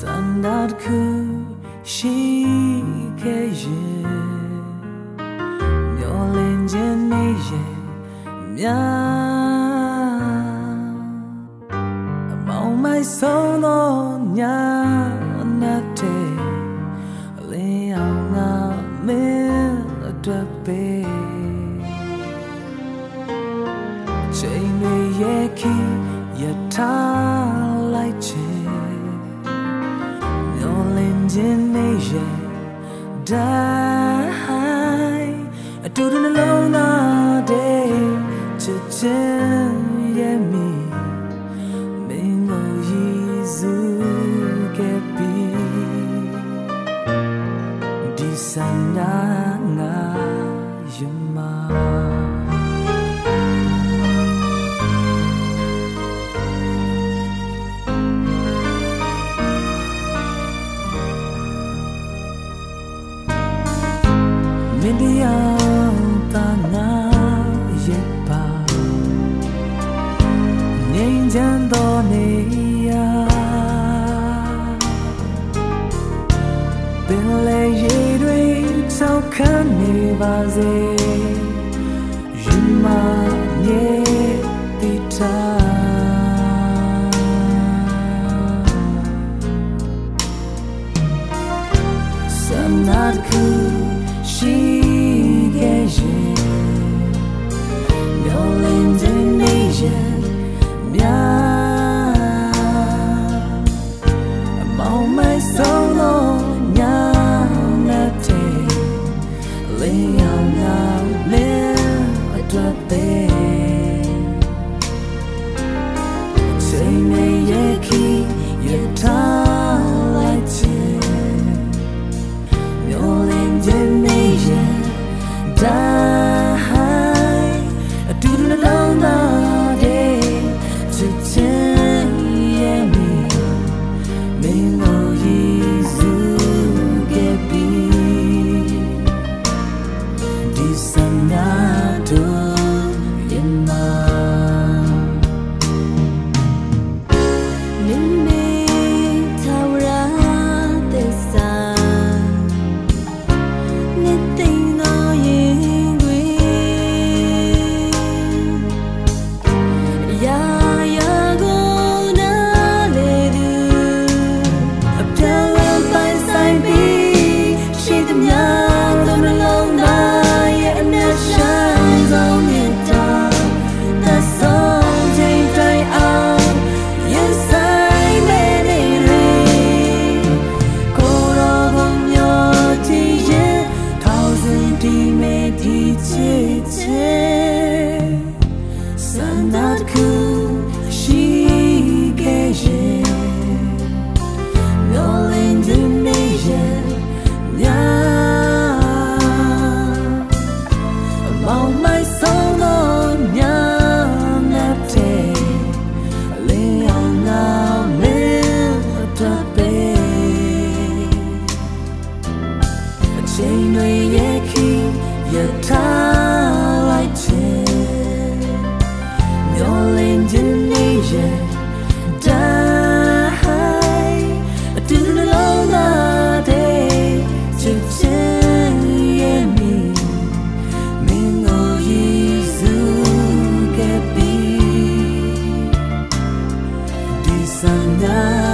standard ku shike ye myolen jen ne ye mya among my song no nya na te lin ang na me atwa pe chain ye ki yatha ခြင်းနေရဲ့ဒိုင်အတူတူနှလုံးသားတဲ့ချစ်ခြင်းရဲ့မီမင်းကိုရည်စူးခဲ့ပြီဒီစန္ဒငါယမ ပင်လေရေတွေသောက်ခံနေပါစေရင်မမြေတိတာ dan not cool 在那